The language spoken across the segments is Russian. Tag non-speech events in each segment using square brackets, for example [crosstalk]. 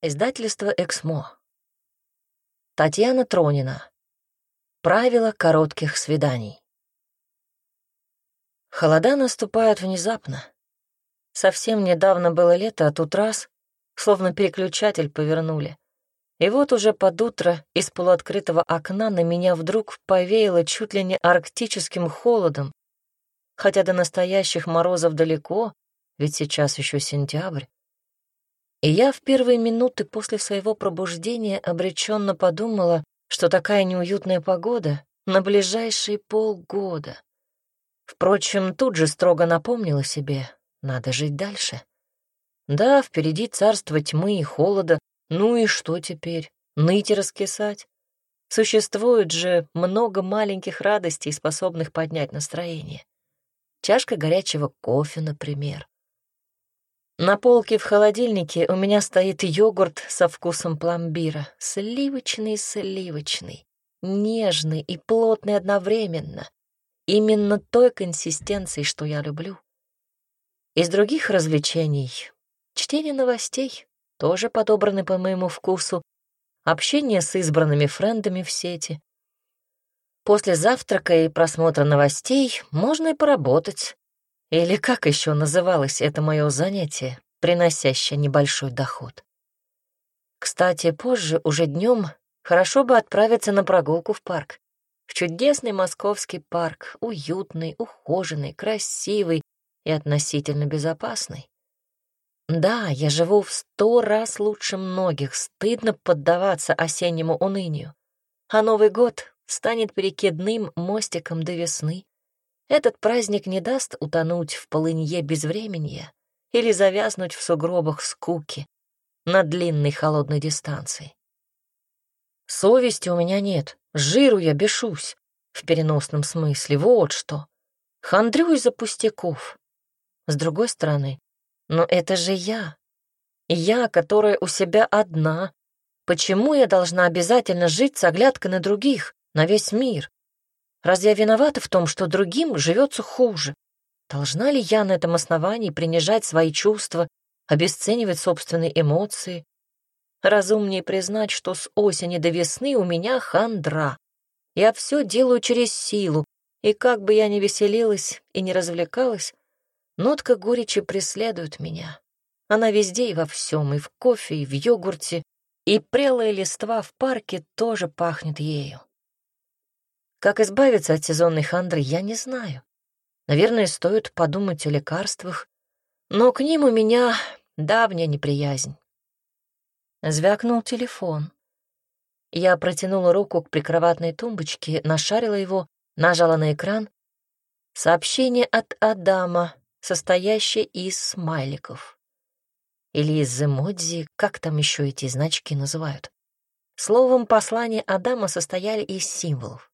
Издательство «Эксмо». Татьяна Тронина. Правила коротких свиданий. Холода наступают внезапно. Совсем недавно было лето, а тут раз, словно переключатель повернули. И вот уже под утро из полуоткрытого окна на меня вдруг повеяло чуть ли не арктическим холодом, хотя до настоящих морозов далеко, ведь сейчас еще сентябрь. И я в первые минуты после своего пробуждения обреченно подумала, что такая неуютная погода на ближайшие полгода. Впрочем, тут же строго напомнила себе, надо жить дальше. Да, впереди царство тьмы и холода, ну и что теперь? Ныть и раскисать? Существует же много маленьких радостей, способных поднять настроение. Чашка горячего кофе, например. На полке в холодильнике у меня стоит йогурт со вкусом пломбира. Сливочный-сливочный, нежный и плотный одновременно. Именно той консистенции, что я люблю. Из других развлечений — чтение новостей, тоже подобраны по моему вкусу, общение с избранными френдами в сети. После завтрака и просмотра новостей можно и поработать, или как еще называлось это мое занятие, приносящее небольшой доход? Кстати, позже, уже днем, хорошо бы отправиться на прогулку в парк. В чудесный московский парк, уютный, ухоженный, красивый и относительно безопасный. Да, я живу в сто раз лучше многих, стыдно поддаваться осеннему унынию. А Новый год станет перекидным мостиком до весны, этот праздник не даст утонуть в полынье безвременья или завязнуть в сугробах скуки на длинной холодной дистанции. Совести у меня нет, жиру я бешусь, в переносном смысле, вот что. Хандрюсь за пустяков. С другой стороны, но это же я. Я, которая у себя одна. Почему я должна обязательно жить с оглядкой на других, на весь мир? Разве я виновата в том, что другим живется хуже? Должна ли я на этом основании принижать свои чувства, обесценивать собственные эмоции? Разумнее признать, что с осени до весны у меня хандра. Я все делаю через силу, и как бы я ни веселилась и не развлекалась, нотка горечи преследует меня. Она везде и во всем, и в кофе, и в йогурте, и прелая листва в парке тоже пахнет ею. Как избавиться от сезонной хандры, я не знаю. Наверное, стоит подумать о лекарствах, но к ним у меня давняя неприязнь. Звякнул телефон. Я протянула руку к прикроватной тумбочке, нашарила его, нажала на экран. Сообщение от Адама, состоящее из смайликов. Или из эмодзи, как там еще эти значки называют. Словом, послания Адама состояли из символов.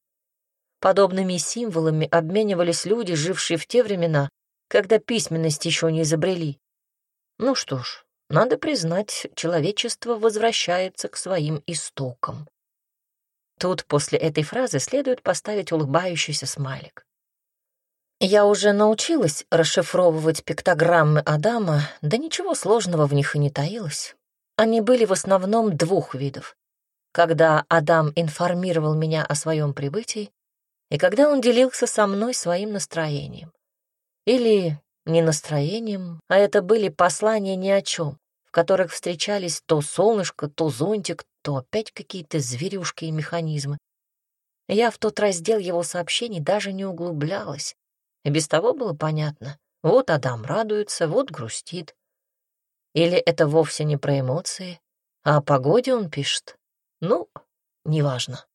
Подобными символами обменивались люди, жившие в те времена, когда письменность еще не изобрели. Ну что ж, надо признать, человечество возвращается к своим истокам. Тут после этой фразы следует поставить улыбающийся смайлик. Я уже научилась расшифровывать пиктограммы Адама, да ничего сложного в них и не таилось. Они были в основном двух видов. Когда Адам информировал меня о своем прибытии, и когда он делился со мной своим настроением. Или не настроением, а это были послания ни о чем, в которых встречались то солнышко, то зонтик, то опять какие-то зверюшки и механизмы. Я в тот раздел его сообщений даже не углублялась, и без того было понятно. Вот Адам радуется, вот грустит. Или это вовсе не про эмоции, а о погоде он пишет. Ну, неважно.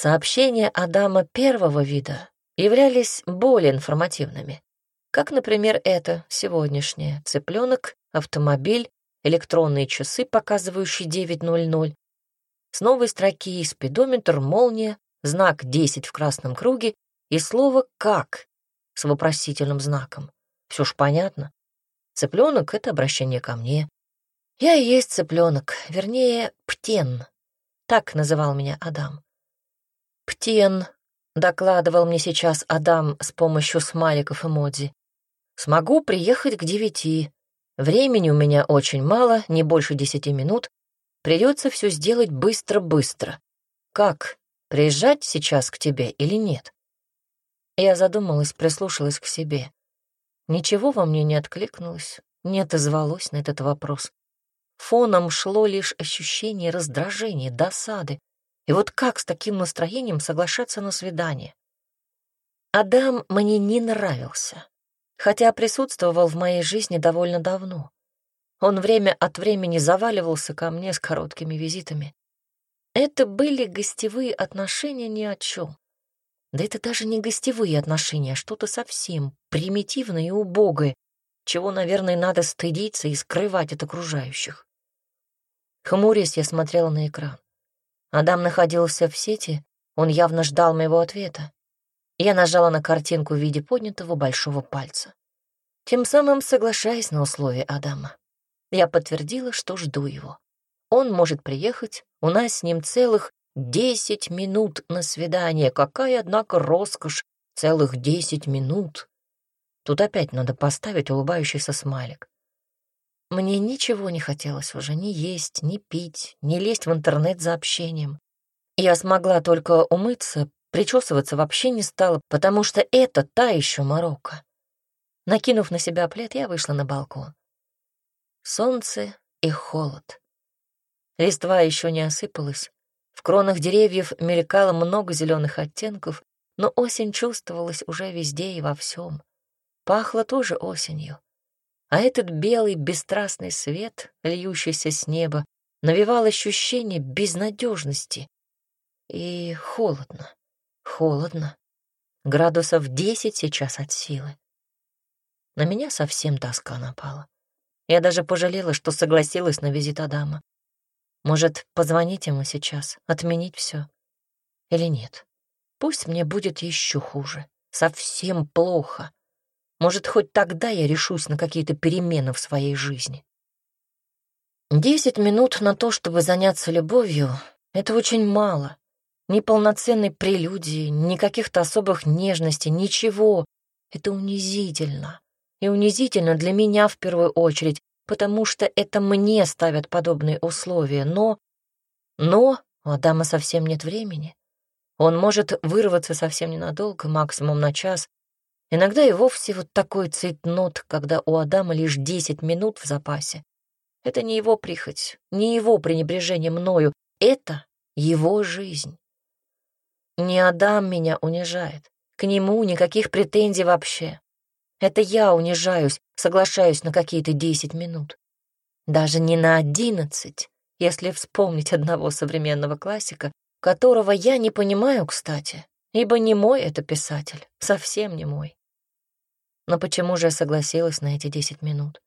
Сообщения Адама первого вида являлись более информативными, как, например, это сегодняшнее «Цыпленок», «Автомобиль», электронные часы, показывающие 9.00, с новой строки спидометр, молния, знак 10 в красном круге и слово «как» с вопросительным знаком. Все ж понятно. Цыпленок — это обращение ко мне. Я и есть цыпленок, вернее, птен. Так называл меня Адам. «Птен», — докладывал мне сейчас Адам с помощью смайликов эмодзи. «Смогу приехать к девяти. Времени у меня очень мало, не больше десяти минут. Придется все сделать быстро-быстро. Как, приезжать сейчас к тебе или нет? Я задумалась, прислушалась к себе. Ничего во мне не откликнулось, не отозвалось на этот вопрос. Фоном шло лишь ощущение раздражения, досады. И вот как с таким настроением соглашаться на свидание? Адам мне не нравился, хотя присутствовал в моей жизни довольно давно. Он время от времени заваливался ко мне с короткими визитами. Это были гостевые отношения ни о чем. Да это даже не гостевые отношения, а что-то совсем примитивное и убогое, чего, наверное, надо стыдиться и скрывать от окружающих. Хмурясь, я смотрела на экран. Адам находился в сети, он явно ждал моего ответа. Я нажала на картинку в виде поднятого большого пальца. Тем самым соглашаясь на условия Адама. Я подтвердила, что жду его. Он может приехать, у нас с ним целых десять минут на свидание. Какая, однако, роскошь, целых десять минут. Тут опять надо поставить улыбающийся смайлик. Мне ничего не хотелось уже ни есть, ни пить, ни лезть в интернет за общением. Я смогла только умыться, причесываться вообще не стала, потому что это та еще морока. Накинув на себя плед, я вышла на балкон. Солнце и холод. Листва еще не осыпалась. В кронах деревьев мелькало много зеленых оттенков, но осень чувствовалась уже везде и во всем. Пахло тоже осенью. А этот белый бесстрастный свет, льющийся с неба, навевал ощущение безнадежности. И холодно, холодно. Градусов десять сейчас от силы. На меня совсем тоска напала. Я даже пожалела, что согласилась на визит Адама. Может, позвонить ему сейчас, отменить все? Или нет? Пусть мне будет еще хуже, совсем плохо. Может, хоть тогда я решусь на какие-то перемены в своей жизни. Десять минут на то, чтобы заняться любовью, это очень мало. Ни полноценной прелюдии, ни каких-то особых нежностей, ничего. Это унизительно. И унизительно для меня в первую очередь, потому что это мне ставят подобные условия. Но... Но у Адама совсем нет времени. Он может вырваться совсем ненадолго, максимум на час. Иногда и вовсе вот такой цейтнот, когда у Адама лишь десять минут в запасе. Это не его прихоть, не его пренебрежение мною, это его жизнь. Не Адам меня унижает, к нему никаких претензий вообще. Это я унижаюсь, соглашаюсь на какие-то десять минут. Даже не на одиннадцать, если вспомнить одного современного классика, которого я не понимаю, кстати, ибо не мой это писатель, совсем не мой. Но почему же я согласилась на эти десять минут?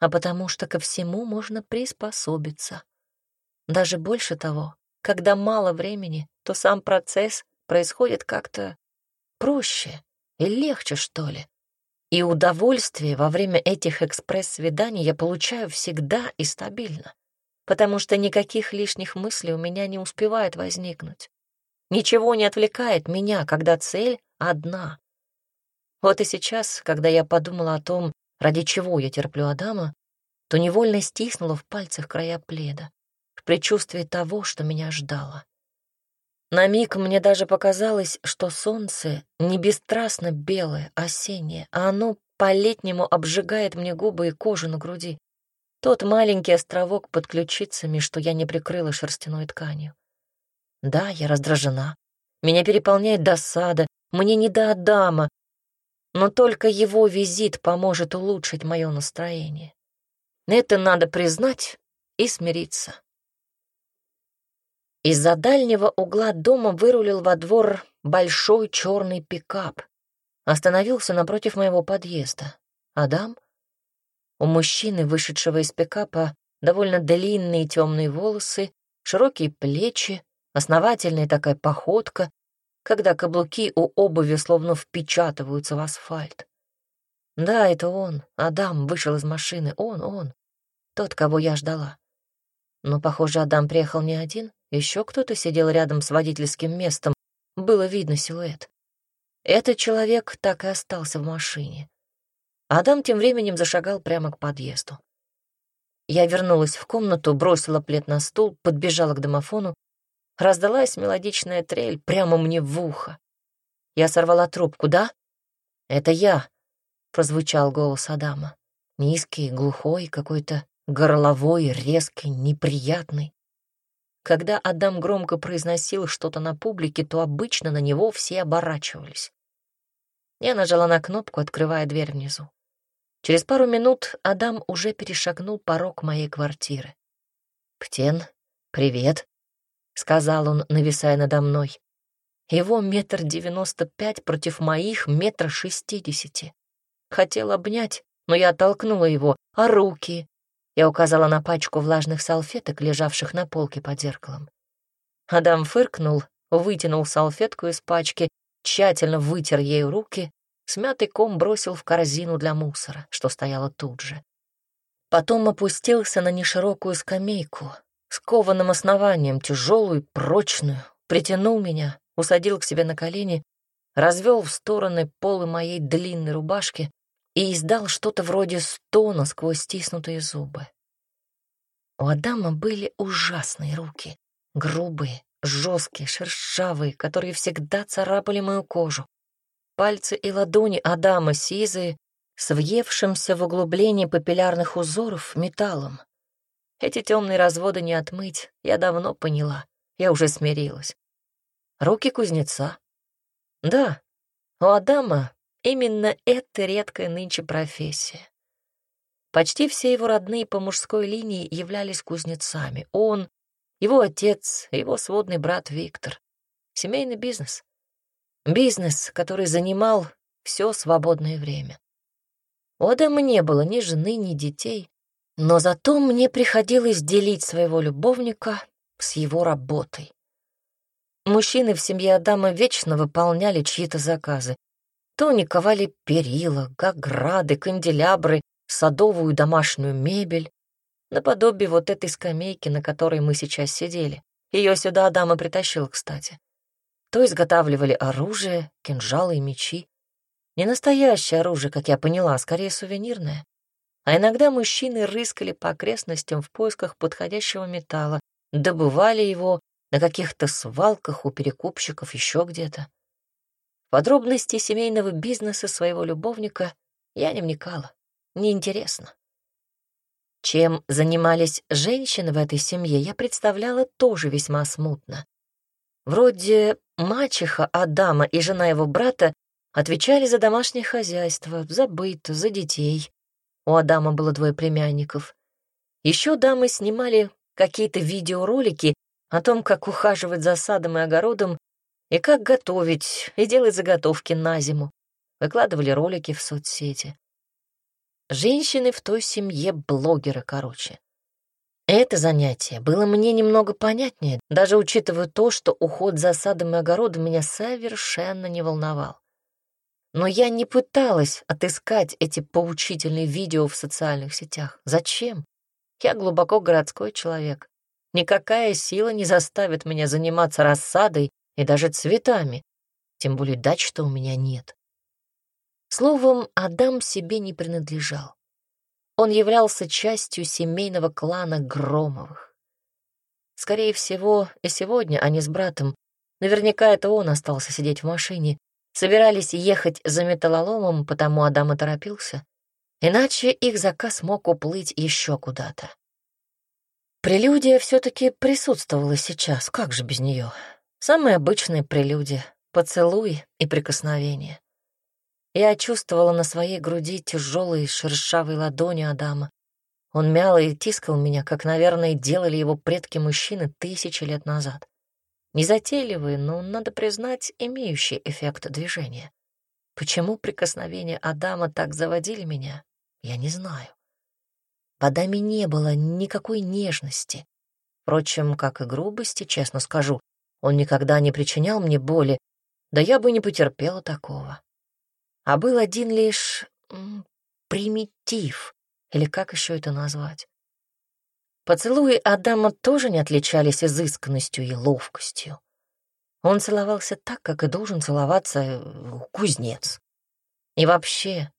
А потому что ко всему можно приспособиться. Даже больше того, когда мало времени, то сам процесс происходит как-то проще и легче, что ли. И удовольствие во время этих экспресс-свиданий я получаю всегда и стабильно, потому что никаких лишних мыслей у меня не успевает возникнуть. Ничего не отвлекает меня, когда цель одна. Вот и сейчас, когда я подумала о том, ради чего я терплю Адама, то невольно стиснула в пальцах края пледа, в предчувствии того, что меня ждало. На миг мне даже показалось, что солнце не бесстрастно белое, осеннее, а оно по-летнему обжигает мне губы и кожу на груди. Тот маленький островок под ключицами, что я не прикрыла шерстяной тканью. Да, я раздражена. Меня переполняет досада. Мне не до Адама. Но только его визит поможет улучшить мое настроение. Это надо признать и смириться. Из-за дальнего угла дома вырулил во двор большой черный пикап. Остановился напротив моего подъезда. Адам? У мужчины, вышедшего из пикапа, довольно длинные темные волосы, широкие плечи, основательная такая походка, когда каблуки у обуви словно впечатываются в асфальт. Да, это он, Адам, вышел из машины, он, он, тот, кого я ждала. Но, похоже, Адам приехал не один. Еще кто-то сидел рядом с водительским местом. Было видно силуэт. Этот человек так и остался в машине. Адам тем временем зашагал прямо к подъезду. Я вернулась в комнату, бросила плед на стул, подбежала к домофону. Раздалась мелодичная трель прямо мне в ухо. Я сорвала трубку, да? «Это я», — прозвучал голос Адама. Низкий, глухой, какой-то горловой, резкий, неприятный. Когда Адам громко произносил что-то на публике, то обычно на него все оборачивались. Я нажала на кнопку, открывая дверь внизу. Через пару минут Адам уже перешагнул порог моей квартиры. «Птен, привет», — сказал он, нависая надо мной. Его метр девяносто пять против моих метра шестидесяти. Хотел обнять, но я оттолкнула его. А руки? Я указала на пачку влажных салфеток, лежавших на полке под зеркалом. Адам фыркнул, вытянул салфетку из пачки, тщательно вытер ею руки, смятый ком бросил в корзину для мусора, что стояла тут же. Потом опустился на неширокую скамейку, с кованым основанием, тяжелую, прочную, притянул меня, усадил к себе на колени, развел в стороны полы моей длинной рубашки и издал что-то вроде стона сквозь стиснутые зубы. У Адама были ужасные руки, грубые, жесткие, шершавые, которые всегда царапали мою кожу. Пальцы и ладони Адама сизые, с въевшимся в углубление папиллярных узоров металлом. Эти темные разводы не отмыть, я давно поняла, я уже смирилась. Руки кузнеца. Да, у Адама именно это редкая нынче профессия. Почти все его родные по мужской линии являлись кузнецами. Он, его отец, его сводный брат Виктор. Семейный бизнес. Бизнес, который занимал все свободное время. У Адама не было ни жены, ни детей, но зато мне приходилось делить своего любовника с его работой. Мужчины в семье Адама вечно выполняли чьи-то заказы. То они ковали перила, гаграды, канделябры, садовую домашнюю мебель, наподобие вот этой скамейки, на которой мы сейчас сидели. Ее сюда Адама притащил, кстати. То изготавливали оружие, кинжалы и мечи. Не настоящее оружие, как я поняла, а скорее сувенирное. А иногда мужчины рыскали по окрестностям в поисках подходящего металла, добывали его на каких-то свалках у перекупщиков, еще где-то. Подробности семейного бизнеса своего любовника я не вникала, неинтересно. Чем занимались женщины в этой семье, я представляла тоже весьма смутно. Вроде мачеха Адама и жена его брата отвечали за домашнее хозяйство, за быт, за детей. У Адама было двое племянников. Еще дамы снимали какие-то видеоролики о том, как ухаживать за садом и огородом, и как готовить, и делать заготовки на зиму. Выкладывали ролики в соцсети. Женщины в той семье блогеры, короче. Это занятие было мне немного понятнее, даже учитывая то, что уход за садом и огородом меня совершенно не волновал. Но я не пыталась отыскать эти поучительные видео в социальных сетях. Зачем? Я глубоко городской человек. Никакая сила не заставит меня заниматься рассадой и даже цветами, тем более дач-то у меня нет. Словом, Адам себе не принадлежал. Он являлся частью семейного клана Громовых. Скорее всего, и сегодня они с братом, наверняка это он остался сидеть в машине, собирались ехать за металлоломом, потому Адам и торопился. Иначе их заказ мог уплыть еще куда-то. Прелюдия все-таки присутствовала сейчас, как же без нее? Самая обычная прелюдия — поцелуй и прикосновение. Я чувствовала на своей груди тяжелые шершавые ладони Адама. Он мял и тискал меня, как, наверное, делали его предки-мужчины тысячи лет назад. Незатейливые, но, надо признать, имеющие эффект движения. Почему прикосновения Адама так заводили меня, я не знаю. В Адаме не было никакой нежности. Впрочем, как и грубости, честно скажу, он никогда не причинял мне боли, да я бы не потерпела такого. А был один лишь примитив, или как еще это назвать. Поцелуи Адама тоже не отличались изысканностью и ловкостью. Он целовался так, как и должен целоваться э, кузнец. И вообще,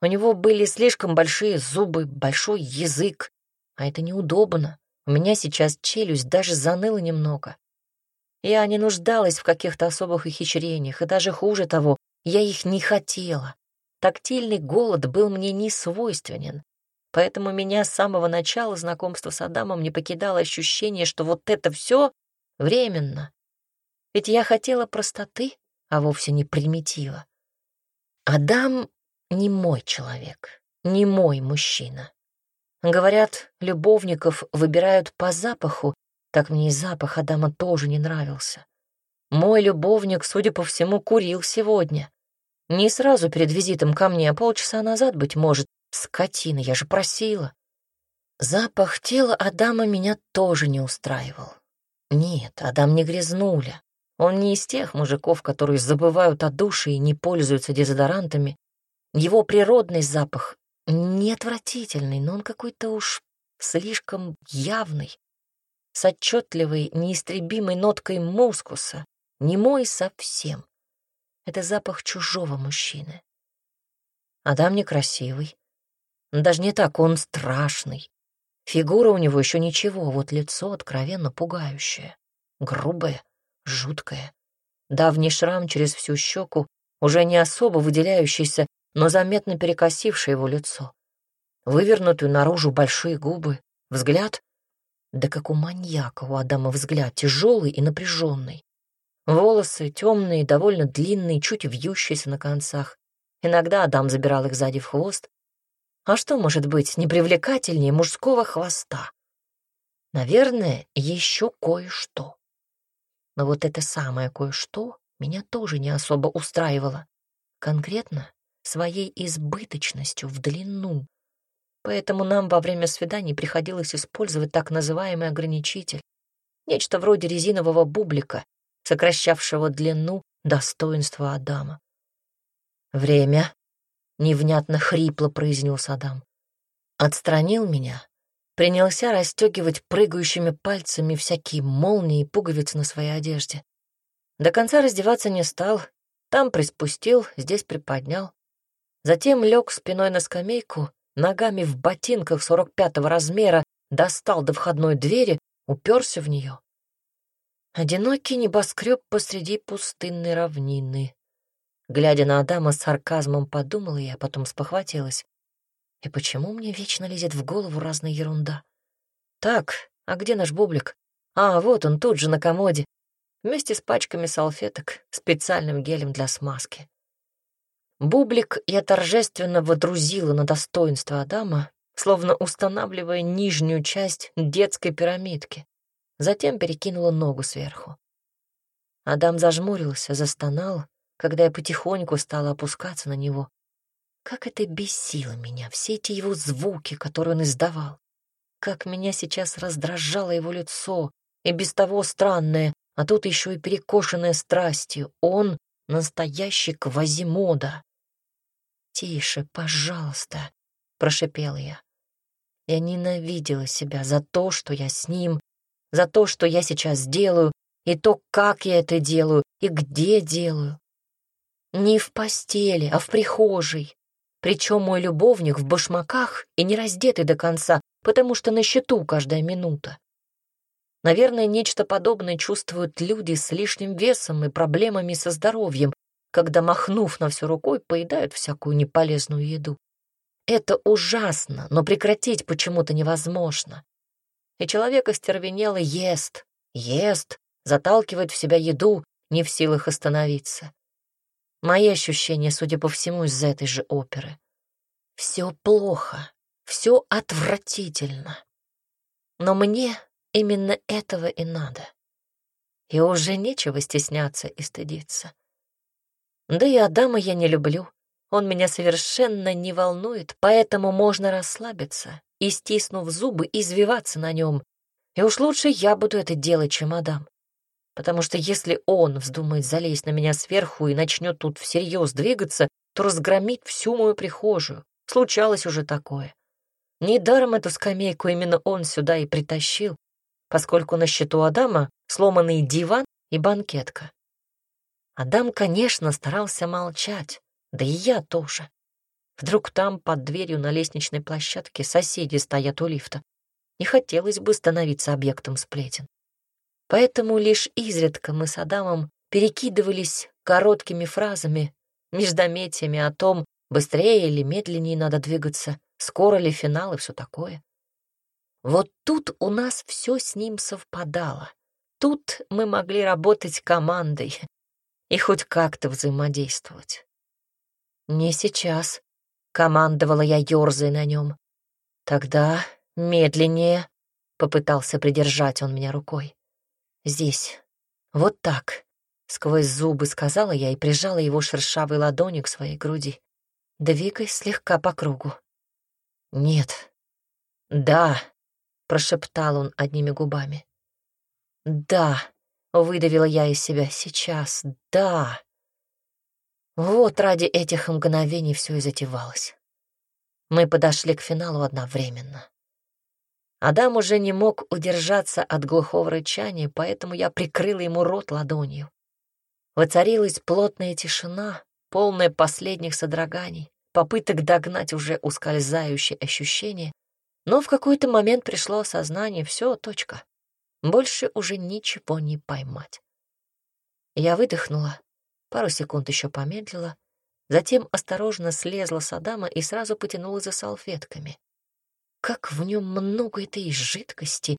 у него были слишком большие зубы, большой язык, а это неудобно. У меня сейчас челюсть даже заныла немного. Я не нуждалась в каких-то особых ухищрениях, и даже хуже того, я их не хотела. Тактильный голод был мне не свойственен, поэтому меня с самого начала знакомства с Адамом не покидало ощущение, что вот это все временно. Ведь я хотела простоты, а вовсе не примитива. Адам не мой человек, не мой мужчина. Говорят, любовников выбирают по запаху, так мне и запах Адама тоже не нравился. Мой любовник, судя по всему, курил сегодня. Не сразу перед визитом ко мне, а полчаса назад, быть может. Скотина, я же просила. Запах тела Адама меня тоже не устраивал. Нет, Адам не грязнуля. Он не из тех мужиков, которые забывают о душе и не пользуются дезодорантами. Его природный запах не отвратительный, но он какой-то уж слишком явный, с отчетливой, неистребимой ноткой мускуса, не мой совсем. Это запах чужого мужчины. Адам некрасивый. Даже не так, он страшный. Фигура у него еще ничего, вот лицо откровенно пугающее, грубое, жуткое. Давний шрам через всю щеку, уже не особо выделяющийся, но заметно перекосившее его лицо. Вывернутые наружу большие губы, взгляд, да как у маньяка у Адама взгляд, тяжелый и напряженный. Волосы темные, довольно длинные, чуть вьющиеся на концах. Иногда Адам забирал их сзади в хвост. А что может быть непривлекательнее мужского хвоста? Наверное, еще кое-что. Но вот это самое кое-что меня тоже не особо устраивало. Конкретно своей избыточностью в длину. Поэтому нам во время свиданий приходилось использовать так называемый ограничитель, нечто вроде резинового бублика, сокращавшего длину достоинства Адама. «Время», — невнятно хрипло произнес Адам. Отстранил меня, принялся расстегивать прыгающими пальцами всякие молнии и пуговицы на своей одежде. До конца раздеваться не стал, там приспустил, здесь приподнял. Затем лег спиной на скамейку, ногами в ботинках 45-го размера, достал до входной двери, уперся в нее. Одинокий небоскреб посреди пустынной равнины. Глядя на Адама с сарказмом, подумала я, потом спохватилась. И почему мне вечно лезет в голову разная ерунда? Так, а где наш бублик? А, вот он тут же на комоде, вместе с пачками салфеток, специальным гелем для смазки. Бублик я торжественно водрузила на достоинство Адама, словно устанавливая нижнюю часть детской пирамидки. Затем перекинула ногу сверху. Адам зажмурился, застонал, когда я потихоньку стала опускаться на него. Как это бесило меня, все эти его звуки, которые он издавал. Как меня сейчас раздражало его лицо, и без того странное, а тут еще и перекошенное страстью. Он — настоящий Квазимода. «Тише, пожалуйста», — прошипела я. Я ненавидела себя за то, что я с ним, за то, что я сейчас делаю, и то, как я это делаю, и где делаю. Не в постели, а в прихожей. Причем мой любовник в башмаках и не раздетый до конца, потому что на счету каждая минута. Наверное, нечто подобное чувствуют люди с лишним весом и проблемами со здоровьем, когда, махнув на всю рукой, поедают всякую неполезную еду. Это ужасно, но прекратить почему-то невозможно. И человек остервенело ест, ест, заталкивает в себя еду, не в силах остановиться. Мои ощущения, судя по всему, из-за этой же оперы. Все плохо, все отвратительно. Но мне именно этого и надо. И уже нечего стесняться и стыдиться. Да и Адама я не люблю. Он меня совершенно не волнует, поэтому можно расслабиться и, стиснув зубы, извиваться на нем. И уж лучше я буду это делать, чем Адам. Потому что если он вздумает залезть на меня сверху и начнет тут всерьез двигаться, то разгромит всю мою прихожую. Случалось уже такое. Недаром эту скамейку именно он сюда и притащил, поскольку на счету Адама сломанный диван и банкетка. Адам, конечно, старался молчать, да и я тоже. Вдруг там, под дверью на лестничной площадке, соседи стоят у лифта. Не хотелось бы становиться объектом сплетен. Поэтому лишь изредка мы с Адамом перекидывались короткими фразами, междометиями о том, быстрее или медленнее надо двигаться, скоро ли финал и все такое. Вот тут у нас все с ним совпадало. Тут мы могли работать командой и хоть как-то взаимодействовать. «Не сейчас», — командовала я, ерзая на нем. «Тогда медленнее», — попытался придержать он меня рукой. «Здесь. Вот так», — сквозь зубы сказала я и прижала его шершавой ладонью к своей груди. «Двигай слегка по кругу». «Нет». «Да», — прошептал он одними губами. «Да», — выдавила я из себя, — «сейчас, да». Вот ради этих мгновений все и затевалось. Мы подошли к финалу одновременно. Адам уже не мог удержаться от глухого рычания, поэтому я прикрыла ему рот ладонью. Воцарилась плотная тишина, полная последних содроганий, попыток догнать уже ускользающее ощущение, но в какой-то момент пришло осознание — все, точка. Больше уже ничего не поймать. Я выдохнула, пару секунд еще помедлила, затем осторожно слезла с Адама и сразу потянула за салфетками. Как в нем много этой жидкости,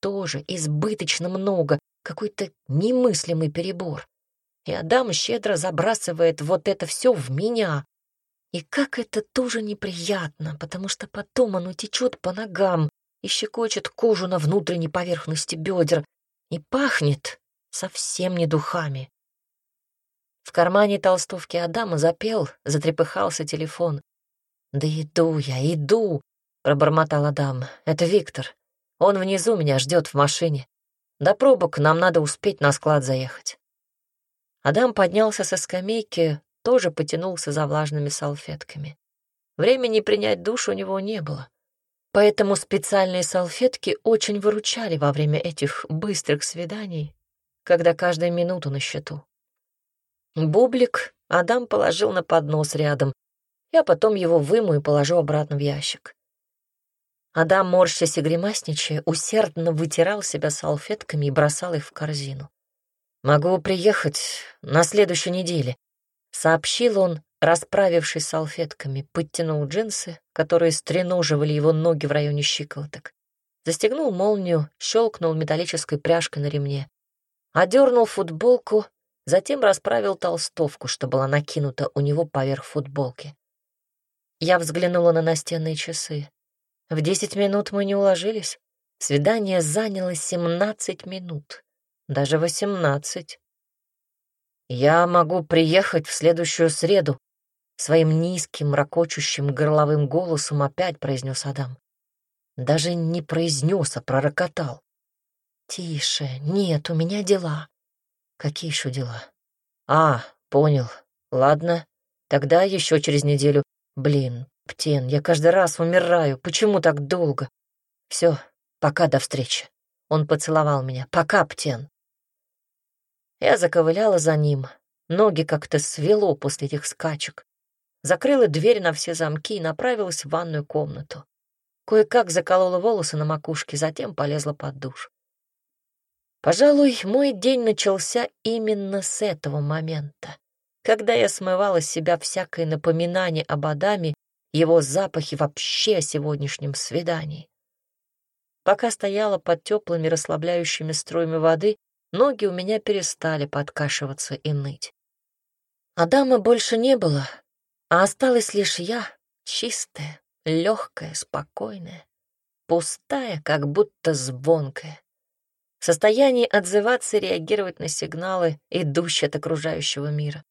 тоже избыточно много, какой-то немыслимый перебор. И Адам щедро забрасывает вот это все в меня. И как это тоже неприятно, потому что потом оно течет по ногам и щекочет кожу на внутренней поверхности бедер, и пахнет совсем не духами. В кармане толстовки Адама запел, затрепыхался телефон. «Да иду я, иду!» — пробормотал Адам. «Это Виктор. Он внизу меня ждет в машине. До пробок нам надо успеть на склад заехать». Адам поднялся со скамейки, тоже потянулся за влажными салфетками. Времени принять душ у него не было. Поэтому специальные салфетки очень выручали во время этих быстрых свиданий, когда каждая минута на счету. Бублик Адам положил на поднос рядом. Я потом его вымою и положу обратно в ящик. Адам, морщась и гримасничая, усердно вытирал себя салфетками и бросал их в корзину. «Могу приехать на следующей неделе», — сообщил он, расправившись салфетками, подтянул джинсы, которые стреноживали его ноги в районе щиколоток, застегнул молнию, щелкнул металлической пряжкой на ремне, одернул футболку Затем расправил толстовку, что была накинута у него поверх футболки. Я взглянула на настенные часы. В десять минут мы не уложились. Свидание заняло семнадцать минут, даже восемнадцать. «Я могу приехать в следующую среду», — своим низким, ракочущим горловым голосом опять произнес Адам. Даже не произнес, а пророкотал. «Тише, нет, у меня дела. Какие еще дела? А, понял. Ладно. Тогда еще через неделю. Блин, Птен, я каждый раз умираю. Почему так долго? Все, пока до встречи. Он поцеловал меня. Пока, Птен. Я заковыляла за ним. Ноги как-то свело после этих скачек. Закрыла дверь на все замки и направилась в ванную комнату. Кое-как заколола волосы на макушке, затем полезла под душ. Пожалуй, мой день начался именно с этого момента, когда я смывала с себя всякое напоминание об Адаме, его запахе вообще о сегодняшнем свидании. Пока стояла под теплыми расслабляющими струями воды, ноги у меня перестали подкашиваться и ныть. Адама больше не было, а осталась лишь я, чистая, легкая, спокойная, пустая, как будто звонкая в состоянии отзываться и реагировать на сигналы, идущие от окружающего мира,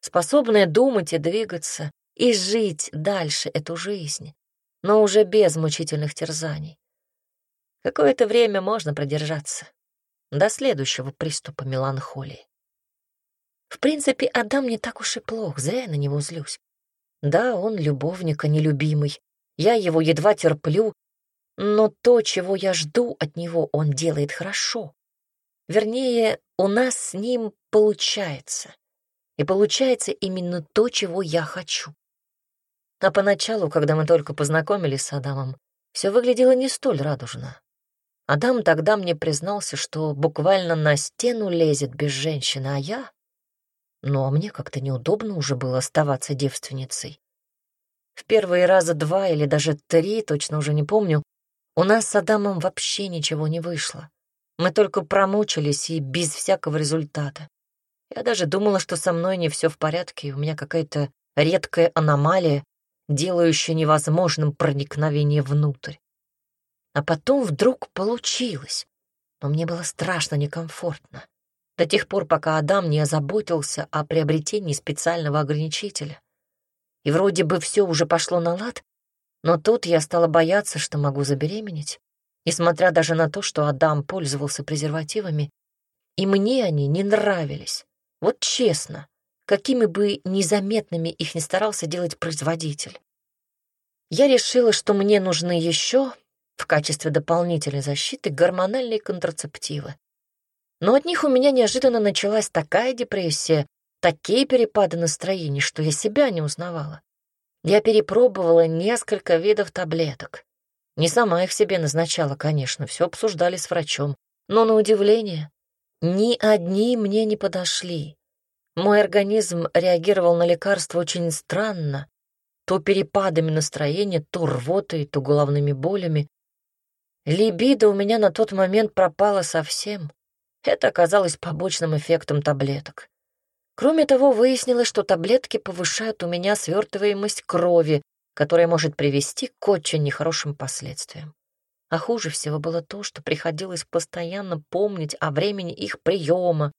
способная думать и двигаться, и жить дальше эту жизнь, но уже без мучительных терзаний. Какое-то время можно продержаться, до следующего приступа меланхолии. В принципе, Адам не так уж и плох, зря я на него злюсь. Да, он любовник, а нелюбимый. Я его едва терплю, но то, чего я жду от него, он делает хорошо. Вернее, у нас с ним получается. И получается именно то, чего я хочу. А поначалу, когда мы только познакомились с Адамом, все выглядело не столь радужно. Адам тогда мне признался, что буквально на стену лезет без женщины, а я... Ну, а мне как-то неудобно уже было оставаться девственницей. В первые раза два или даже три, точно уже не помню, у нас с Адамом вообще ничего не вышло. Мы только промучились и без всякого результата. Я даже думала, что со мной не все в порядке, у меня какая-то редкая аномалия, делающая невозможным проникновение внутрь. А потом вдруг получилось, но мне было страшно некомфортно. До тех пор, пока Адам не озаботился о приобретении специального ограничителя. И вроде бы все уже пошло на лад, но тут я стала бояться, что могу забеременеть, несмотря даже на то, что Адам пользовался презервативами, и мне они не нравились. Вот честно, какими бы незаметными их ни старался делать производитель. Я решила, что мне нужны еще в качестве дополнительной защиты гормональные контрацептивы. Но от них у меня неожиданно началась такая депрессия, такие перепады настроения, что я себя не узнавала. Я перепробовала несколько видов таблеток. Не сама их себе назначала, конечно, все обсуждали с врачом. Но, на удивление, ни одни мне не подошли. Мой организм реагировал на лекарства очень странно, то перепадами настроения, то рвотой, то головными болями. Либидо у меня на тот момент пропало совсем. Это оказалось побочным эффектом таблеток. Кроме того, выяснилось, что таблетки повышают у меня свертываемость крови, которая может привести к очень нехорошим последствиям. А хуже всего было то, что приходилось постоянно помнить о времени их приема.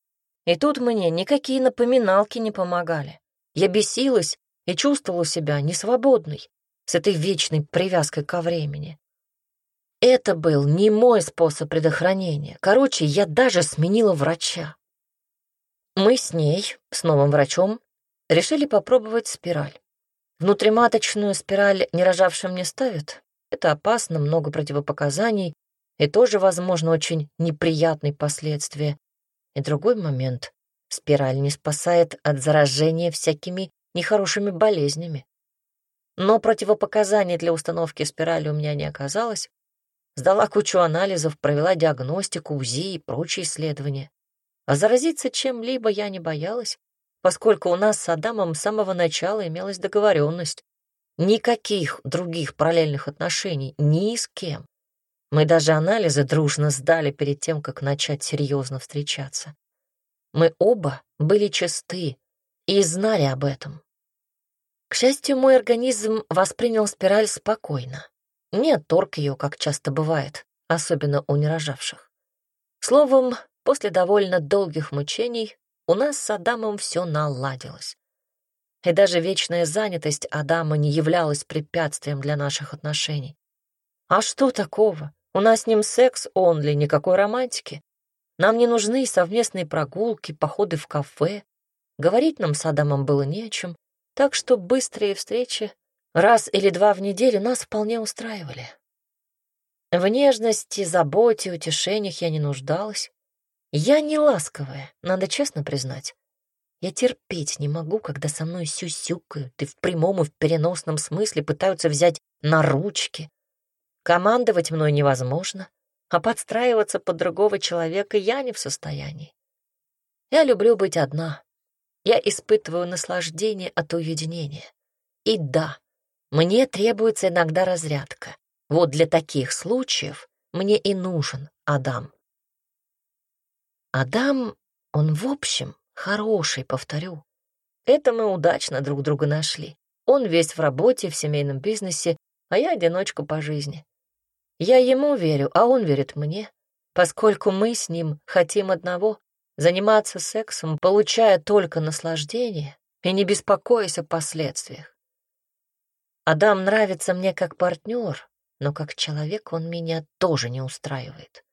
И тут мне никакие напоминалки не помогали. Я бесилась и чувствовала себя несвободной с этой вечной привязкой ко времени. Это был не мой способ предохранения. Короче, я даже сменила врача. Мы с ней, с новым врачом, решили попробовать спираль. Внутриматочную спираль не рожавшим не ставят. Это опасно, много противопоказаний и тоже, возможно, очень неприятные последствия. И другой момент. Спираль не спасает от заражения всякими нехорошими болезнями. Но противопоказаний для установки спирали у меня не оказалось, Сдала кучу анализов, провела диагностику, УЗИ и прочие исследования. А заразиться чем-либо я не боялась, поскольку у нас с Адамом с самого начала имелась договоренность. Никаких других параллельных отношений ни с кем. Мы даже анализы дружно сдали перед тем, как начать серьезно встречаться. Мы оба были чисты и знали об этом. К счастью, мой организм воспринял спираль спокойно. Не отторг ее, как часто бывает, особенно у нерожавших. Словом, после довольно долгих мучений у нас с Адамом все наладилось. И даже вечная занятость Адама не являлась препятствием для наших отношений. А что такого? У нас с ним секс онли, никакой романтики. Нам не нужны совместные прогулки, походы в кафе. Говорить нам с Адамом было не о чем, так что быстрые встречи Раз или два в неделю нас вполне устраивали. В нежности, заботе, утешениях я не нуждалась. Я не ласковая, надо честно признать. Я терпеть не могу, когда со мной сюсюкают и в прямом и в переносном смысле пытаются взять на ручки. Командовать мной невозможно, а подстраиваться под другого человека я не в состоянии. Я люблю быть одна. Я испытываю наслаждение от уединения. И да, мне требуется иногда разрядка. Вот для таких случаев мне и нужен Адам. Адам, он в общем хороший, повторю. Это мы удачно друг друга нашли. Он весь в работе, в семейном бизнесе, а я одиночка по жизни. Я ему верю, а он верит мне, поскольку мы с ним хотим одного — заниматься сексом, получая только наслаждение и не беспокоясь о последствиях. Адам нравится мне как партнер, но как человек он меня тоже не устраивает.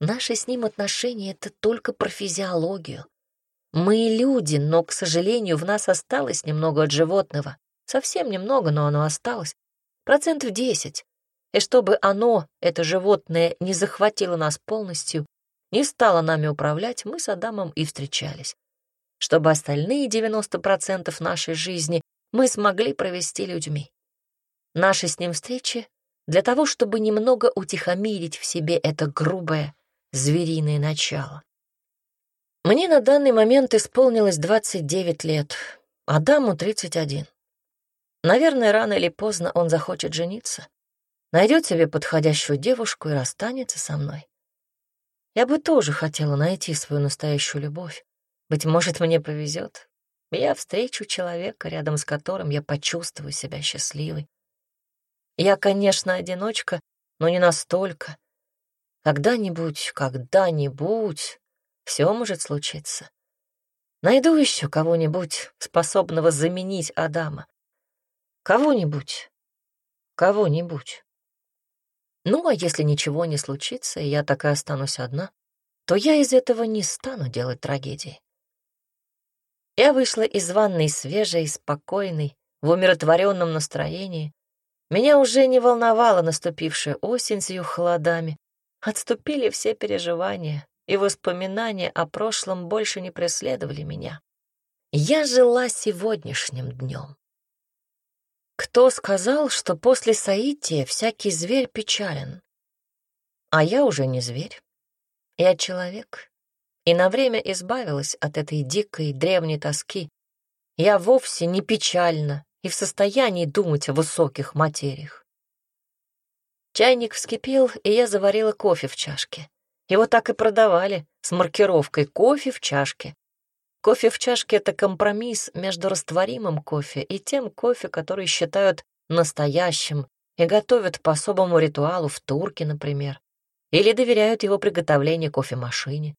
Наши с ним отношения — это только про физиологию. Мы люди, но, к сожалению, в нас осталось немного от животного. Совсем немного, но оно осталось. Процентов десять. И чтобы оно, это животное, не захватило нас полностью, не стало нами управлять, мы с Адамом и встречались. Чтобы остальные 90% нашей жизни мы смогли провести людьми. Наши с ним встречи для того, чтобы немного утихомирить в себе это грубое звериное начало. Мне на данный момент исполнилось 29 лет, Адаму 31. Наверное, рано или поздно он захочет жениться, найдет себе подходящую девушку и расстанется со мной. Я бы тоже хотела найти свою настоящую любовь. Быть может, мне повезет. Я встречу человека, рядом с которым я почувствую себя счастливой. Я, конечно, одиночка, но не настолько. Когда-нибудь, когда-нибудь все может случиться. Найду еще кого-нибудь, способного заменить Адама. Кого-нибудь. Кого-нибудь. Ну, а если ничего не случится, и я так и останусь одна, то я из этого не стану делать трагедии. Я вышла из ванной свежей, спокойной, в умиротворенном настроении. Меня уже не волновала наступившая осень с ее холодами. Отступили все переживания, и воспоминания о прошлом больше не преследовали меня. Я жила сегодняшним днем. Кто сказал, что после соития всякий зверь печален? А я уже не зверь. Я человек. И на время избавилась от этой дикой древней тоски. Я вовсе не печальна и в состоянии думать о высоких материях. Чайник вскипел, и я заварила кофе в чашке. Его так и продавали, с маркировкой «кофе в чашке». Кофе в чашке — это компромисс между растворимым кофе и тем кофе, который считают настоящим и готовят по особому ритуалу в турке, например, или доверяют его приготовлению кофемашине.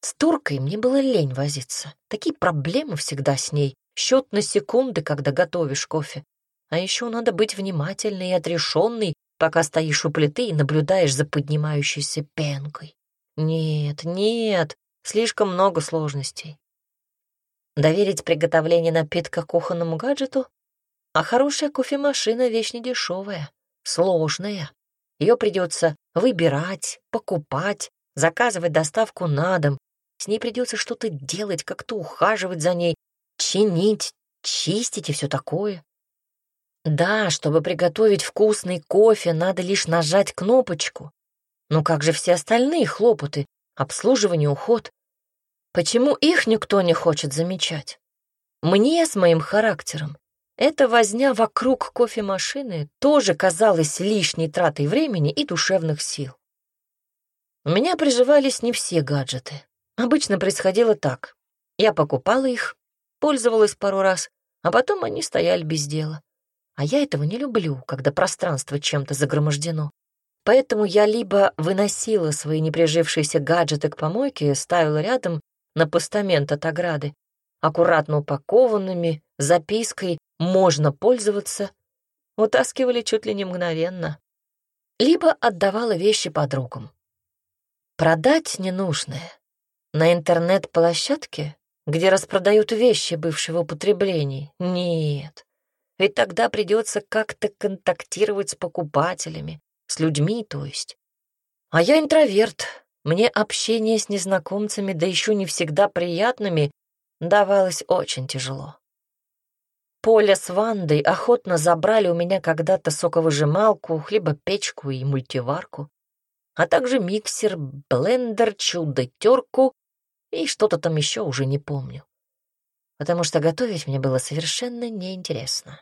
С туркой мне было лень возиться. Такие проблемы всегда с ней. Счет на секунды, когда готовишь кофе. А еще надо быть внимательной и отрешенной, пока стоишь у плиты и наблюдаешь за поднимающейся пенкой. Нет, нет, слишком много сложностей. Доверить приготовление напитка кухонному гаджету? А хорошая кофемашина — вещь недешевая, сложная. Ее придется выбирать, покупать, заказывать доставку на дом. С ней придется что-то делать, как-то ухаживать за ней, чинить, чистить и все такое. Да, чтобы приготовить вкусный кофе, надо лишь нажать кнопочку. Но как же все остальные хлопоты, обслуживание, уход? Почему их никто не хочет замечать? Мне с моим характером эта возня вокруг кофемашины тоже казалась лишней тратой времени и душевных сил. У меня приживались не все гаджеты. Обычно происходило так. Я покупала их, пользовалась пару раз, а потом они стояли без дела. А я этого не люблю, когда пространство чем-то загромождено. Поэтому я либо выносила свои неприжившиеся гаджеты к помойке, ставила рядом на постамент от ограды, аккуратно упакованными, запиской «можно пользоваться», утаскивали чуть ли не мгновенно. Либо отдавала вещи подругам. Продать ненужное на интернет-площадке, где распродают вещи бывшего употребления, нет. Ведь тогда придется как-то контактировать с покупателями, с людьми, то есть. А я интроверт, мне общение с незнакомцами, да еще не всегда приятными, давалось очень тяжело. Поля с Вандой охотно забрали у меня когда-то соковыжималку, хлебопечку и мультиварку, а также миксер, блендер, чудо-терку и что-то там еще уже не помню. Потому что готовить мне было совершенно неинтересно.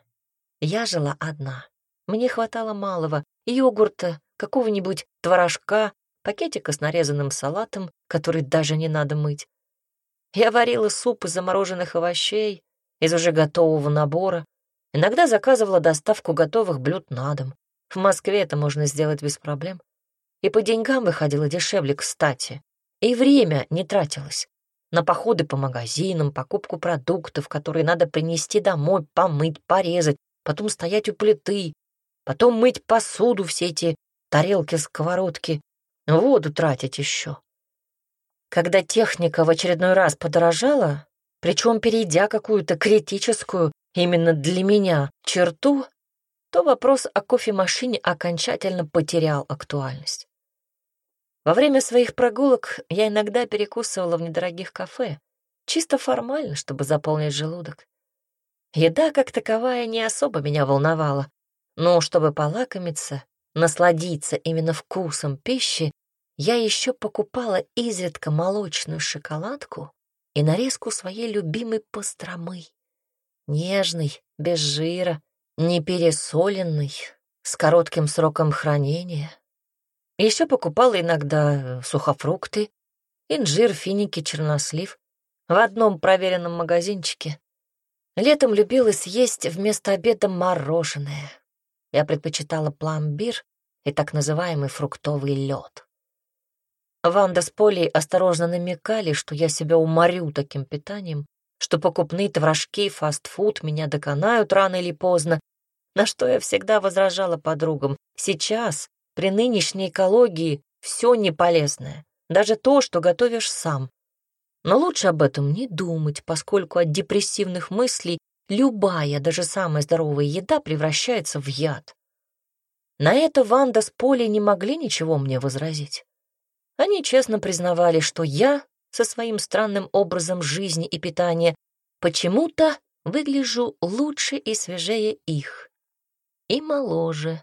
Я жила одна. Мне хватало малого — йогурта, какого-нибудь творожка, пакетика с нарезанным салатом, который даже не надо мыть. Я варила суп из замороженных овощей, из уже готового набора. Иногда заказывала доставку готовых блюд на дом. В Москве это можно сделать без проблем. И по деньгам выходило дешевле, кстати. И время не тратилось. На походы по магазинам, покупку продуктов, которые надо принести домой, помыть, порезать, потом стоять у плиты, потом мыть посуду, все эти тарелки, сковородки, Воду тратить еще. Когда техника в очередной раз подорожала, причем перейдя какую-то критическую именно для меня черту, то вопрос о кофемашине окончательно потерял актуальность. Во время своих прогулок я иногда перекусывала в недорогих кафе, чисто формально, чтобы заполнить желудок. Еда как таковая не особо меня волновала, но чтобы полакомиться, насладиться именно вкусом пищи, я еще покупала изредка молочную шоколадку и нарезку своей любимой пастромы. Нежный, без жира, не пересоленный, с коротким сроком хранения. Еще покупала иногда сухофрукты, инжир, финики, чернослив в одном проверенном магазинчике. Летом любила съесть вместо обеда мороженое. Я предпочитала пломбир и так называемый фруктовый лед. Ванда с Полей осторожно намекали, что я себя уморю таким питанием, что покупные творожки и фастфуд меня доконают рано или поздно, на что я всегда возражала подругам. Сейчас, при нынешней экологии, все неполезное, даже то, что готовишь сам. Но лучше об этом не думать, поскольку от депрессивных мыслей любая, даже самая здоровая еда превращается в яд. На это Ванда с Полей не могли ничего мне возразить. Они честно признавали, что я со своим странным образом жизни и питания почему-то выгляжу лучше и свежее их. И моложе.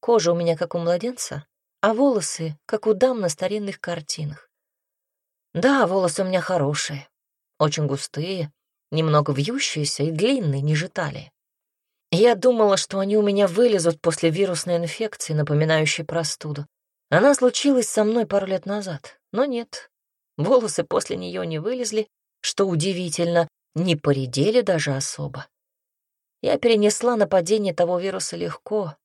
Кожа у меня как у младенца, а волосы как у дам на старинных картинах. Да, волосы у меня хорошие, очень густые, немного вьющиеся и длинные, ниже талии. Я думала, что они у меня вылезут после вирусной инфекции, напоминающей простуду. Она случилась со мной пару лет назад, но нет. Волосы после нее не вылезли, что удивительно, не поредели даже особо. Я перенесла нападение того вируса легко,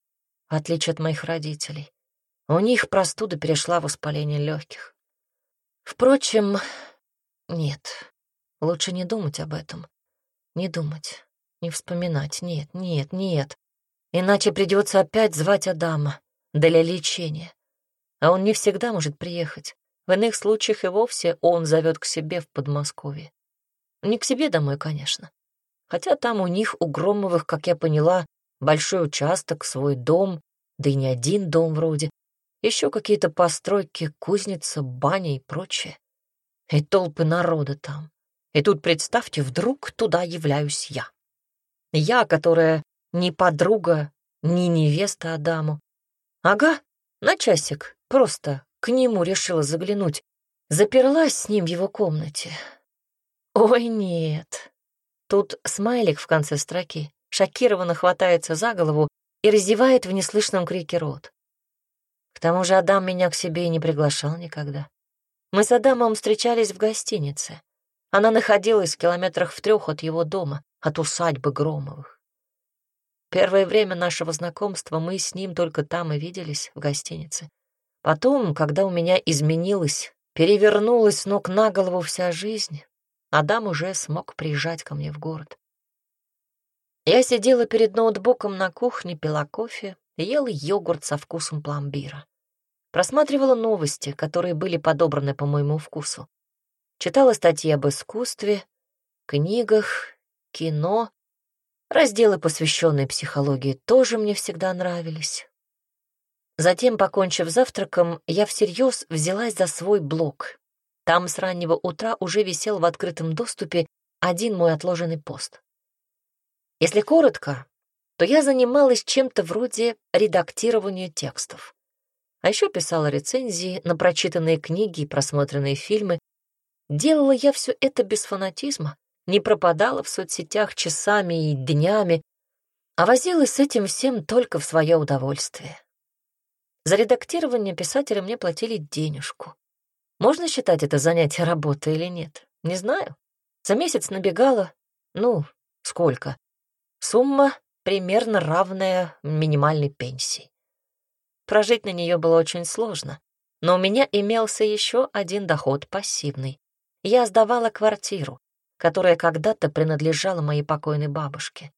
в отличие от моих родителей. У них простуда перешла в воспаление легких. Впрочем, нет, лучше не думать об этом. Не думать, не вспоминать, нет, нет, нет. Иначе придется опять звать Адама для лечения. А он не всегда может приехать. В иных случаях и вовсе он зовет к себе в Подмосковье. Не к себе домой, конечно. Хотя там у них, у Громовых, как я поняла, большой участок, свой дом, да и не один дом вроде, еще какие-то постройки, кузница, баня и прочее. И толпы народа там. И тут, представьте, вдруг туда являюсь я. Я, которая не подруга, не невеста Адаму. Ага, на часик, просто к нему решила заглянуть. Заперлась с ним в его комнате. Ой, нет. Тут смайлик в конце строки шокированно хватается за голову и раздевает в неслышном крике рот. К тому же Адам меня к себе и не приглашал никогда. Мы с Адамом встречались в гостинице. Она находилась в километрах в трех от его дома, от усадьбы Громовых. Первое время нашего знакомства мы с ним только там и виделись, в гостинице. Потом, когда у меня изменилась, перевернулась ног на голову вся жизнь, Адам уже смог приезжать ко мне в город. Я сидела перед ноутбуком на кухне, пила кофе ела йогурт со вкусом пломбира. Просматривала новости, которые были подобраны по моему вкусу. Читала статьи об искусстве, книгах, кино. Разделы, посвященные психологии, тоже мне всегда нравились. Затем, покончив завтраком, я всерьез взялась за свой блог. Там с раннего утра уже висел в открытом доступе один мой отложенный пост. Если коротко, то я занималась чем-то вроде редактирования текстов. А еще писала рецензии на прочитанные книги и просмотренные фильмы. Делала я все это без фанатизма, не пропадала в соцсетях часами и днями, а возилась с этим всем только в свое удовольствие. За редактирование писателя мне платили денежку. Можно считать это занятие работой или нет? Не знаю. За месяц набегала, ну, сколько? Сумма примерно равная минимальной пенсии. Прожить на нее было очень сложно, но у меня имелся еще один доход пассивный. Я сдавала квартиру, которая когда-то принадлежала моей покойной бабушке.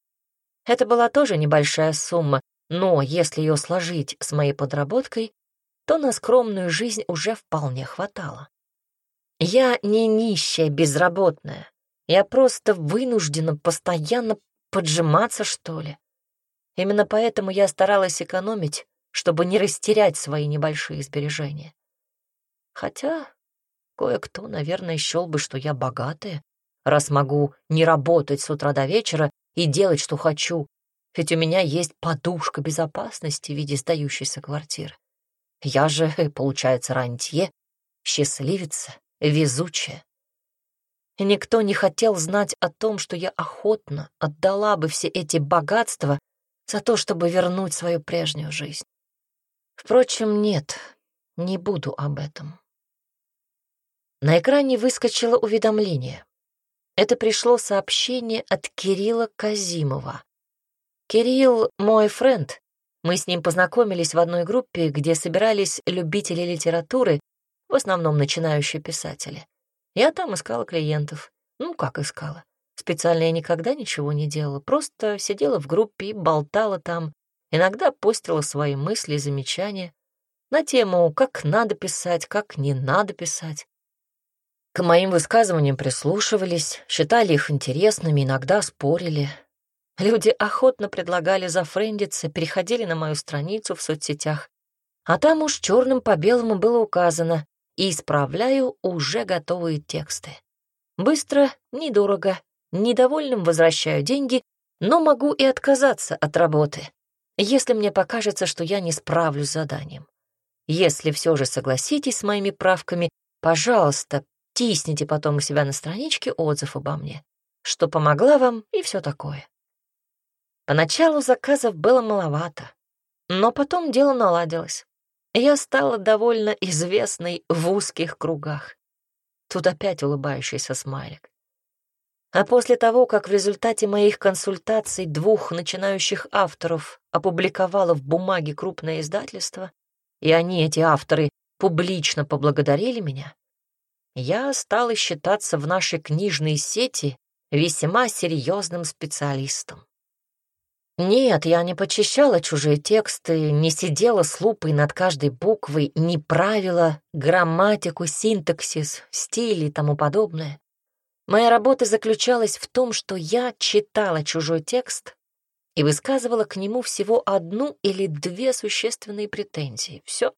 Это была тоже небольшая сумма, но если ее сложить с моей подработкой, то на скромную жизнь уже вполне хватало. Я не нищая, безработная. Я просто вынуждена постоянно Поджиматься, что ли? Именно поэтому я старалась экономить, чтобы не растерять свои небольшие сбережения. Хотя кое-кто, наверное, счел бы, что я богатая, раз могу не работать с утра до вечера и делать, что хочу, ведь у меня есть подушка безопасности в виде сдающейся квартиры. Я же, [laughs] получается, рантье, счастливица, везучая. И никто не хотел знать о том, что я охотно отдала бы все эти богатства за то, чтобы вернуть свою прежнюю жизнь. Впрочем, нет, не буду об этом. На экране выскочило уведомление. Это пришло сообщение от Кирилла Казимова. Кирилл — мой френд. Мы с ним познакомились в одной группе, где собирались любители литературы, в основном начинающие писатели. Я там искала клиентов. Ну, как искала. Специально я никогда ничего не делала, просто сидела в группе и болтала там, иногда постила свои мысли и замечания на тему, как надо писать, как не надо писать. К моим высказываниям прислушивались, считали их интересными, иногда спорили. Люди охотно предлагали зафрендиться, переходили на мою страницу в соцсетях. А там уж черным по белому было указано и исправляю уже готовые тексты. Быстро, недорого, недовольным возвращаю деньги, но могу и отказаться от работы, если мне покажется, что я не справлюсь с заданием. Если все же согласитесь с моими правками, пожалуйста, тисните потом у себя на страничке отзыв обо мне, что помогла вам и все такое. Поначалу заказов было маловато, но потом дело наладилось я стала довольно известной в узких кругах. Тут опять улыбающийся смайлик. А после того, как в результате моих консультаций двух начинающих авторов опубликовало в бумаге крупное издательство, и они, эти авторы, публично поблагодарили меня, я стала считаться в нашей книжной сети весьма серьезным специалистом. Нет, я не почищала чужие тексты, не сидела с лупой над каждой буквой, не правила грамматику, синтаксис, стиль и тому подобное. Моя работа заключалась в том, что я читала чужой текст и высказывала к нему всего одну или две существенные претензии. Все.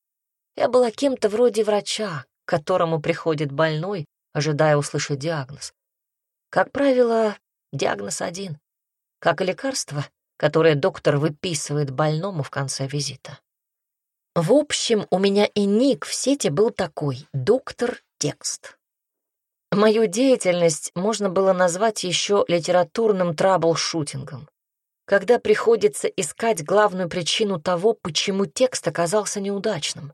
Я была кем-то вроде врача, к которому приходит больной, ожидая услышать диагноз. Как правило, диагноз один. Как и лекарство — которое доктор выписывает больному в конце визита. В общем, у меня и ник в сети был такой — доктор Текст. Мою деятельность можно было назвать еще литературным трабл-шутингом, когда приходится искать главную причину того, почему текст оказался неудачным.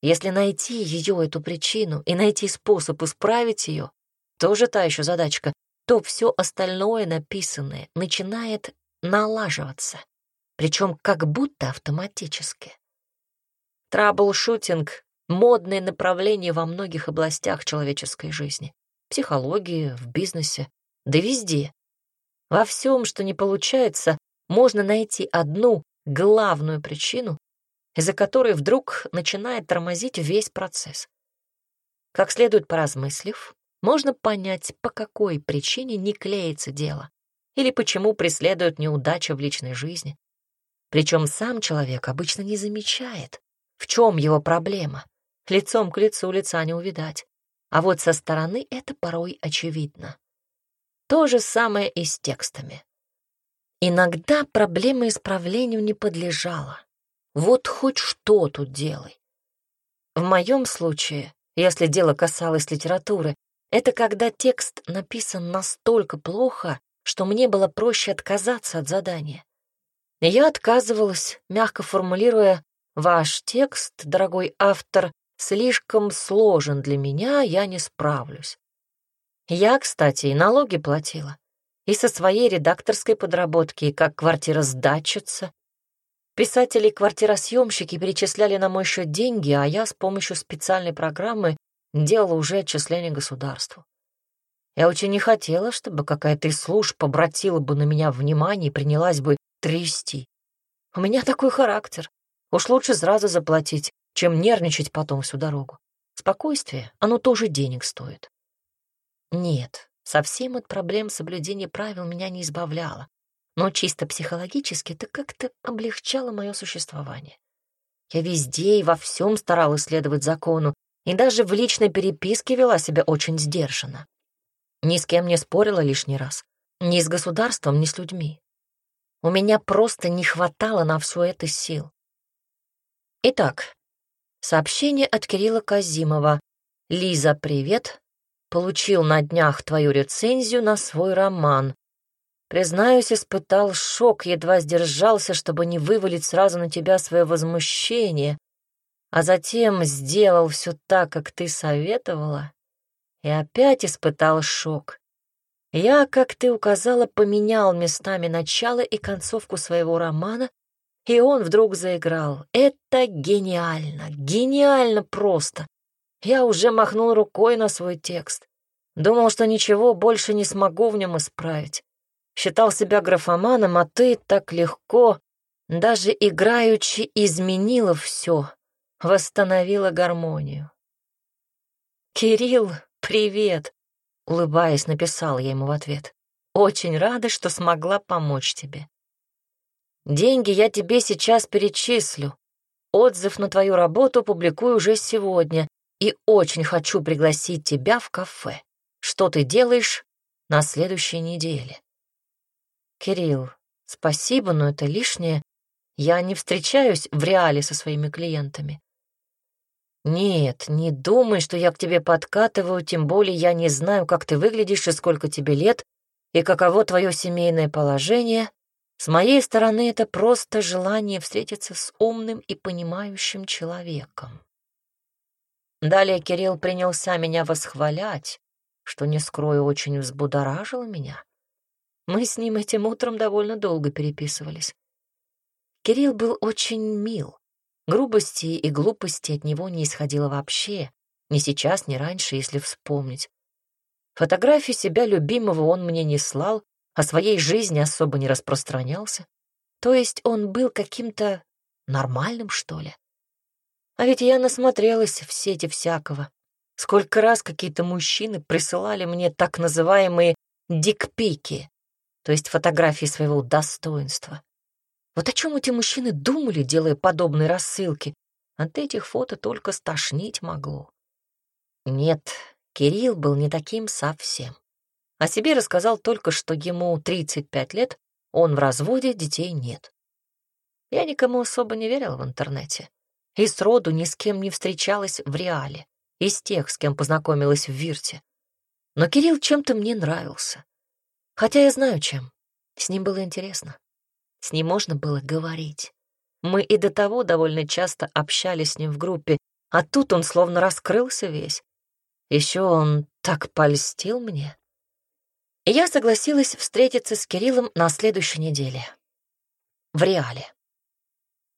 Если найти ее, эту причину, и найти способ исправить ее, тоже та еще задачка, то все остальное написанное начинает налаживаться, причем как будто автоматически. Трабл-шутинг — модное направление во многих областях человеческой жизни. Психологии, в бизнесе, да везде. Во всем, что не получается, можно найти одну главную причину, из-за которой вдруг начинает тормозить весь процесс. Как следует поразмыслив, можно понять, по какой причине не клеится дело или почему преследуют неудачи в личной жизни. Причем сам человек обычно не замечает, в чем его проблема. Лицом к лицу лица не увидать. А вот со стороны это порой очевидно. То же самое и с текстами. Иногда проблема исправлению не подлежала. Вот хоть что тут делай. В моем случае, если дело касалось литературы, это когда текст написан настолько плохо, что мне было проще отказаться от задания. Я отказывалась, мягко формулируя, «Ваш текст, дорогой автор, слишком сложен для меня, я не справлюсь». Я, кстати, и налоги платила. И со своей редакторской подработки, как квартиросдатчица. Писатели и квартиросъемщики перечисляли на мой счет деньги, а я с помощью специальной программы делала уже отчисление государству. Я очень не хотела, чтобы какая-то из служб обратила бы на меня внимание и принялась бы трясти. У меня такой характер. Уж лучше сразу заплатить, чем нервничать потом всю дорогу. Спокойствие, оно тоже денег стоит. Нет, совсем от проблем соблюдения правил меня не избавляло, но чисто психологически это как-то облегчало мое существование. Я везде и во всем старалась следовать закону, и даже в личной переписке вела себя очень сдержанно. Ни с кем не спорила лишний раз. Ни с государством, ни с людьми. У меня просто не хватало на все это сил. Итак, сообщение от Кирилла Казимова. «Лиза, привет. Получил на днях твою рецензию на свой роман. Признаюсь, испытал шок, едва сдержался, чтобы не вывалить сразу на тебя свое возмущение, а затем сделал все так, как ты советовала, и опять испытал шок. Я, как ты указала, поменял местами начало и концовку своего романа, и он вдруг заиграл. Это гениально, гениально просто. Я уже махнул рукой на свой текст. Думал, что ничего больше не смогу в нем исправить. Считал себя графоманом, а ты так легко, даже играючи, изменила все, восстановила гармонию. «Кирилл, привет!» — улыбаясь, написал я ему в ответ. «Очень рада, что смогла помочь тебе. Деньги я тебе сейчас перечислю. Отзыв на твою работу публикую уже сегодня, и очень хочу пригласить тебя в кафе. Что ты делаешь на следующей неделе? Кирилл, спасибо, но это лишнее. Я не встречаюсь в реале со своими клиентами. Нет, не думай, что я к тебе подкатываю, тем более я не знаю, как ты выглядишь и сколько тебе лет, и каково твое семейное положение. С моей стороны это просто желание встретиться с умным и понимающим человеком. Далее Кирилл принялся меня восхвалять, что, не скрою, очень взбудоражило меня. Мы с ним этим утром довольно долго переписывались. Кирилл был очень мил. Грубости и глупости от него не исходило вообще, ни сейчас, ни раньше, если вспомнить. Фотографии себя любимого он мне не слал, о своей жизни особо не распространялся. То есть он был каким-то нормальным, что ли. А ведь я насмотрелась в сети всякого. Сколько раз какие-то мужчины присылали мне так называемые дикпики, то есть фотографии своего достоинства. Вот о чем эти мужчины думали, делая подобные рассылки? От этих фото только стошнить могло. Нет, Кирилл был не таким совсем. О себе рассказал только, что ему 35 лет, он в разводе, детей нет. Я никому особо не верила в интернете и сроду ни с кем не встречалась в реале, из тех, с кем познакомилась в Вирте. Но Кирилл чем-то мне нравился. Хотя я знаю, чем. С ним было интересно. С ним можно было говорить. Мы и до того довольно часто общались с ним в группе, а тут он словно раскрылся весь. Еще он так польстил мне. И я согласилась встретиться с Кириллом на следующей неделе. В реале.